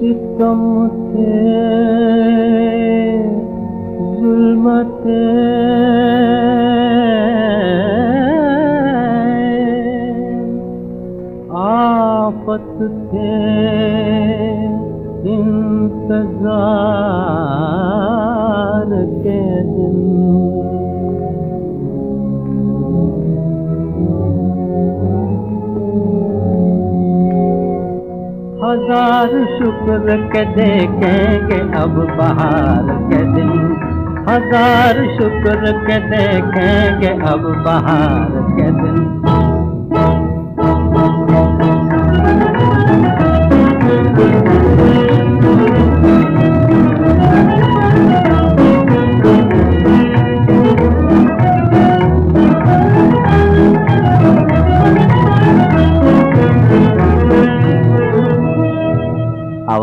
थे जुल्म इंतजार के दिन हज़ार शुक्र के देखेंगे अब बाहर के दिन। हज़ार शुक्र के देखेंगे अब बाहर के दिन।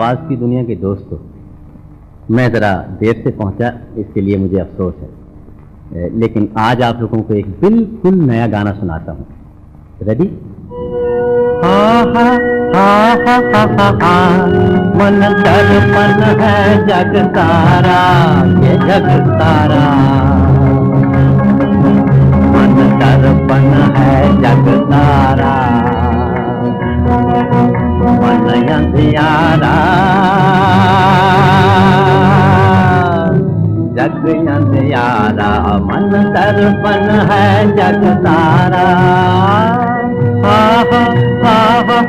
आवाज़ की दुनिया के दोस्तों, मैं ज़रा देर से पहुँचा, इसके लिए मुझे अफसोस है। लेकिन आज आप लोगों को एक बिल्कुल नया गाना सुनाता हूँ। रेडी मन दर्पण है जग तारा, ये जग तारा। अंधियारा जग अंधियारा मन दर्पण है जग तारा। हा हा हा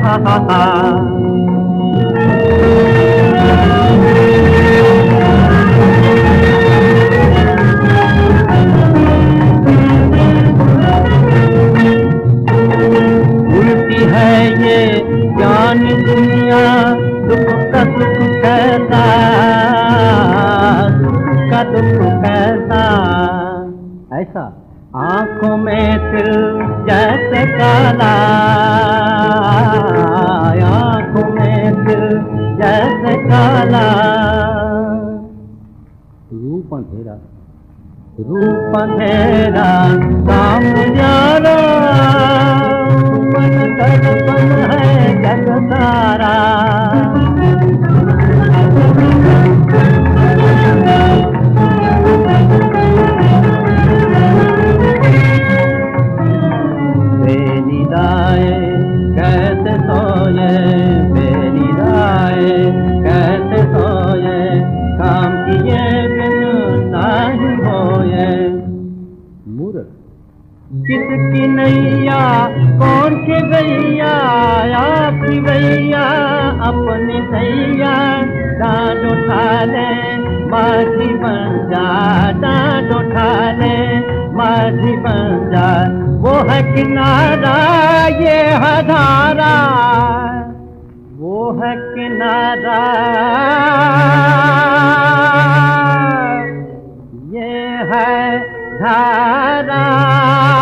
हा हा हा। कैसा का दुख कैसा? ऐसा। आँखों में तिल जैसे काला। आँखों में तिल जैसे काला। रूप अंधेरा। रूप अंधेरा। काम जाना मन दर्पण है जग तारा बेनिदाए कैसे सोए बेनिदाए कैसे सोए काम किए बिन होए मूर्ख किसकी नैया कौन के गैया आपकी भैया अपनी सैया दान उठा ले माझी बन जा डांड उठा ले माझी बन है किनारा ये हधारा। वो है किनारा। ये है धारा।